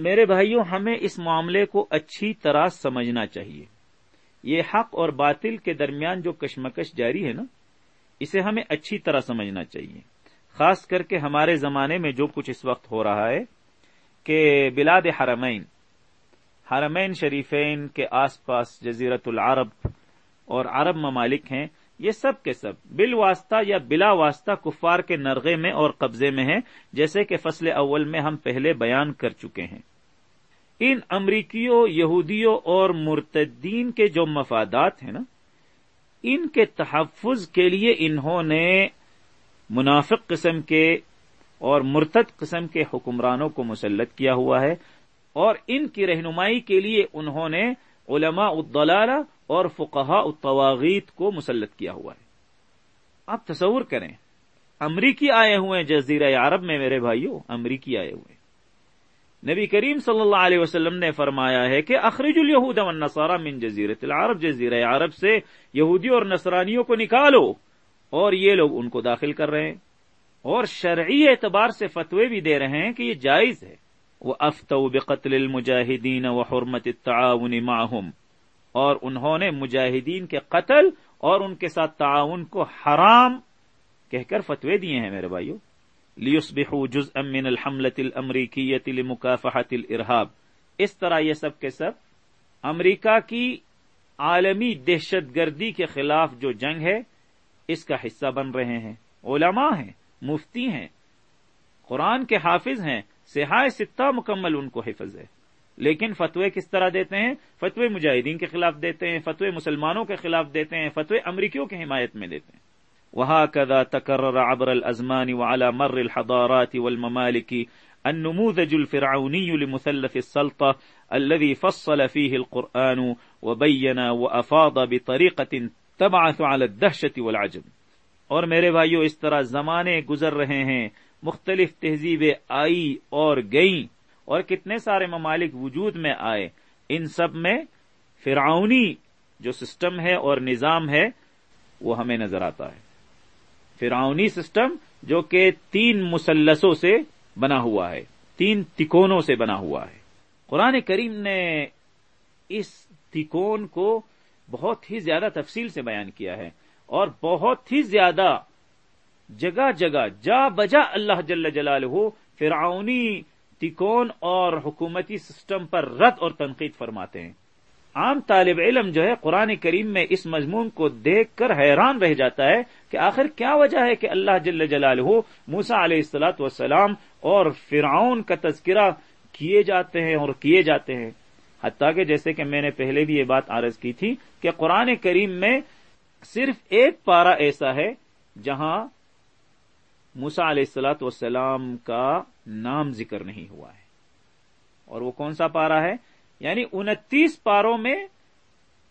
میرے بھائیوں، ہمیں اس معاملے کو اچھی طرح سمجھنا چاہیے۔ یہ حق اور باطل کے درمیان جو کشمکش جاری ہے نا، اسے ہمیں اچھی طرح سمجھنا چاہیے۔ خاص کر کے ہمارے زمانے میں جو کچھ اس وقت ہو رہا ہے کہ بلاد حرمین حرمین شریفین کے آس پاس جزیرت العرب اور عرب ممالک ہیں یہ سب کے سب بل واسطہ یا بلا واسطہ کفار کے نرغے میں اور قبضے میں ہیں، جیسے کہ فصل اول میں ہم پہلے بیان کر چکے ہیں۔ ان امریکیوں، یہودیوں اور مرتدین کے جو مفادات ہیں نا، ان کے تحفظ کے لیے انہوں نے منافق قسم کے اور مرتد قسم کے حکمرانوں کو مسلط کیا ہوا ہے۔ اور ان کی رہنمائی کے لیے انہوں نے علماء الدلالہ اور فقہا التواغیت کو مسلط کیا ہوا ہے۔ آپ تصور کریں، امریکی آئے ہوئے جزیرہ عرب میں میرے بھائیوں امریکی آئے ہوئے نبی کریم صلی اللہ علیہ وسلم نے فرمایا ہے کہ اخرج الہود والنصارى من جزیرت العرب، جزیرہ عرب سے یہودی اور نصرانیوں کو نکالو اور یہ لوگ ان کو داخل کر رہے ہیں۔ اور شرعی اعتبار سے فتوے بھی دے رہے ہیں کہ یہ جائز ہے۔ وہ افت بقتل المجاہدین و حرمت التعاون معهم اور انہوں نے مجاہدین کے قتل اور ان کے ساتھ تعاون کو حرام کہہ کر فتوے دیے ہیں میرے بھائیوں لیسبحوا جزءا من الحملة الامریکیة لمکافحة الارهاب اس طرح یہ سب کے سب امریکہ کی عالمی دہشت گردی کے خلاف جو جنگ ہے، اس کا حصہ بن رہے ہیں۔ علماء ہیں، مفتی ہیں، قرآن کے حافظ ہیں سہائے ستہ مکمل ان کو حفظ ہے۔ لیکن فتوے کس طرح دیتے ہیں؟ فتوے مجاہدین کے خلاف دیتے ہیں، فتوے مسلمانوں کے خلاف دیتے ہیں، فتوے امریکیوں کی حمایت میں دیتے ہیں۔ وہاں کدا تکرر عبر الازمان وعلى مر الحضارات والممالك النموذج الفرعوني لمثلث السلطة الذي فصل فيه القرآن وبين وأفاض بطريقة تبعث على الدهشة والعجب اور میرے بھائیو، اس طرح زمانے گزر رہے ہیں، مختلف تہذیبیں آئی اور گئیں۔ اور کتنے سارے ممالک وجود میں آئے، ان سب میں فرعونی جو سسٹم ہے اور نظام ہے، وہ ہمیں نظر آتا ہے۔ فرعونی سسٹم جو کہ تین مسلسوں سے بنا ہوا ہے، تین تکونوں سے بنا ہوا ہے۔ قرآن کریم نے اس تکون کو بہت ہی زیادہ تفصیل سے بیان کیا ہے اور بہت ہی زیادہ جگہ جگہ، جا بجا اللہ جل جلال ہو فرعونی تکون اور حکومتی سسٹم پر رد اور تنقید فرماتے ہیں۔ عام طالب علم جو ہے قرآن کریم میں اس مضمون کو دیکھ کر حیران رہ جاتا ہے کہ آخر کیا وجہ ہے کہ اللہ جل جلال ہو موسا علیہ السلاۃ وسلام اور فرعون کا تذکرہ کیے جاتے ہیں اور کیے جاتے ہیں۔ حتیٰ کہ جیسے کہ میں نے پہلے بھی یہ بات عرض کی تھی کہ قرآن کریم میں صرف ایک پارا ایسا ہے جہاں موسا علیہ السلاۃ والسلام کا نام ذکر نہیں ہوا ہے۔ اور وہ کون سا پارا ہے؟ یعنی انتیس پاروں میں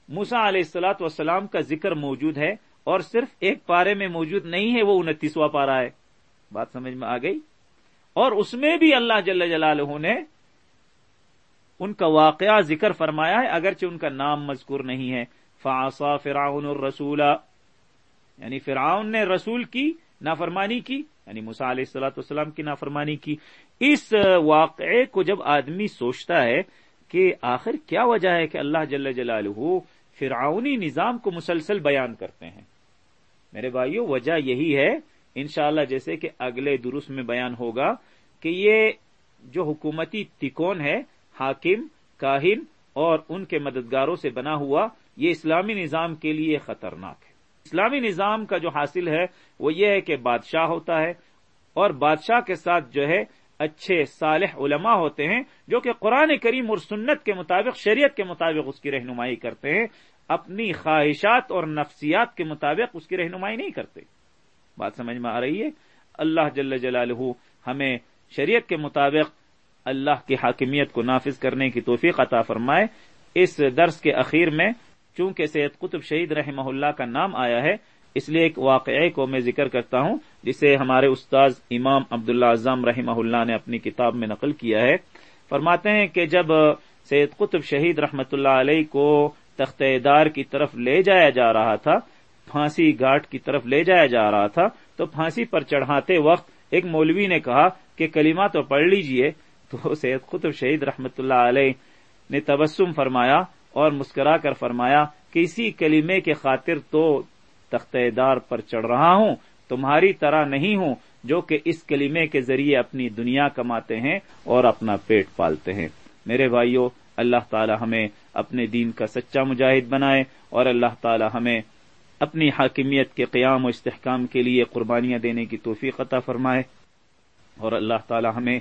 موسا علیہ السلاۃ والسلام کا ذکر موجود ہے اور صرف ایک پارے میں موجود نہیں ہے، وہ انتیسواں پارا ہے۔ بات سمجھ میں آ گئی؟ اور اس میں بھی اللہ جل جلالہ نے ان کا واقعہ ذکر فرمایا ہے، اگرچہ ان کا نام مذکور نہیں ہے۔ فاسا فرعون الرسول۔ یعنی فرعون نے رسول کی نافرمانی کی یعنی مسا علیہ السلاۃ والسلام کی نافرمانی کی۔ اس واقعے کو جب آدمی سوچتا ہے کہ آخر کیا وجہ ہے کہ اللہ جل جلالہ فرعونی نظام کو مسلسل بیان کرتے ہیں۔ میرے بھائیوں وجہ یہی ہے، انشاءاللہ جیسے کہ اگلے درست میں بیان ہوگا، کہ یہ جو حکومتی تکون ہے، حاکم، کاہن اور ان کے مددگاروں سے بنا ہوا، یہ اسلامی نظام کے لیے خطرناک ہے۔ اسلامی نظام کا جو حاصل ہے، وہ یہ ہے کہ بادشاہ ہوتا ہے اور بادشاہ کے ساتھ جو ہے اچھے صالح علماء ہوتے ہیں جو کہ قرآن کریم اور سنت کے مطابق، شریعت کے مطابق اس کی رہنمائی کرتے ہیں۔ اپنی خواہشات اور نفسیات کے مطابق اس کی رہنمائی نہیں کرتے۔ بات سمجھ میں آ رہی ہے؟ اللہ جل جلالہ ہمیں شریعت کے مطابق اللہ کی حاکمیت کو نافذ کرنے کی توفیق عطا فرمائے۔ اس درس کے اخیر میں چونکہ سید قطب شہید رحمہ اللہ کا نام آیا ہے، اس لیے ایک واقعے کو میں ذکر کرتا ہوں، جسے ہمارے استاذ امام عبداللہ اعظم رحمہ اللہ نے اپنی کتاب میں نقل کیا ہے۔ فرماتے ہیں کہ جب سید قطب شہید رحمۃ اللہ علیہ کو تخت دار کی طرف لے جایا جا رہا تھا، پھانسی گھاٹ کی طرف لے جایا جا رہا تھا، تو پھانسی پر چڑھاتے وقت ایک مولوی نے کہا کہ کلمہ تو پڑھ لیجیے۔ تو سید قطب شہید رحمت اللہ علیہ نے تبسم فرمایا اور مسکرا کر فرمایا کہ اسی کلیمے کے خاطر تو تخت دار پر چڑھ رہا ہوں، تمہاری طرح نہیں ہوں، جو کہ اس کلیمے کے ذریعے اپنی دنیا کماتے ہیں اور اپنا پیٹ پالتے ہیں۔ میرے بھائیوں اللہ تعالی ہمیں اپنے دین کا سچا مجاہد بنائے اور اللہ تعالی ہمیں اپنی حاکمیت کے قیام و استحکام کے لیے قربانیاں دینے کی توفیق عطا فرمائے اور اللہ تعالی ہمیں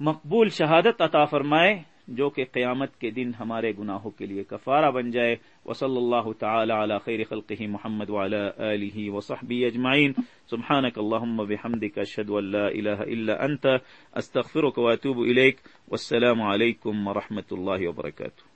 مقبول شہادت عطا فرمائے۔ جو کہ قیامت کے دن ہمارے گناہوں کے لیے کفارہ بن جائے۔ وصلی اللہ تعالی علی خیر خلقہ محمد وعلی آلہ وصحبہ اجمعین۔ سبحانک اللہم بحمدک اشہد ان لا الہ الا انت۔ استغفرک واتوب الیک۔ والسلام علیکم ورحمۃ اللہ وبرکاتہ۔